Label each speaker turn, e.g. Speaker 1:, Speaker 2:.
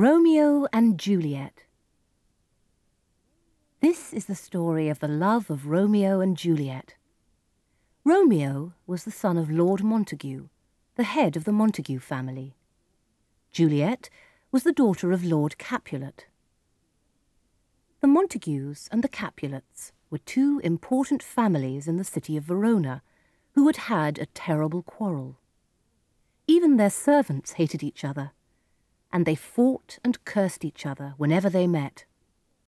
Speaker 1: Romeo and Juliet. This is the story of the love of Romeo and Juliet. Romeo was the son of Lord Montague, the head of the Montague family. Juliet was the daughter of Lord Capulet. The Montagues and the Capulets were two important families in the city of Verona who had had a terrible quarrel. Even their servants hated each other, and they fought and cursed each other whenever they met.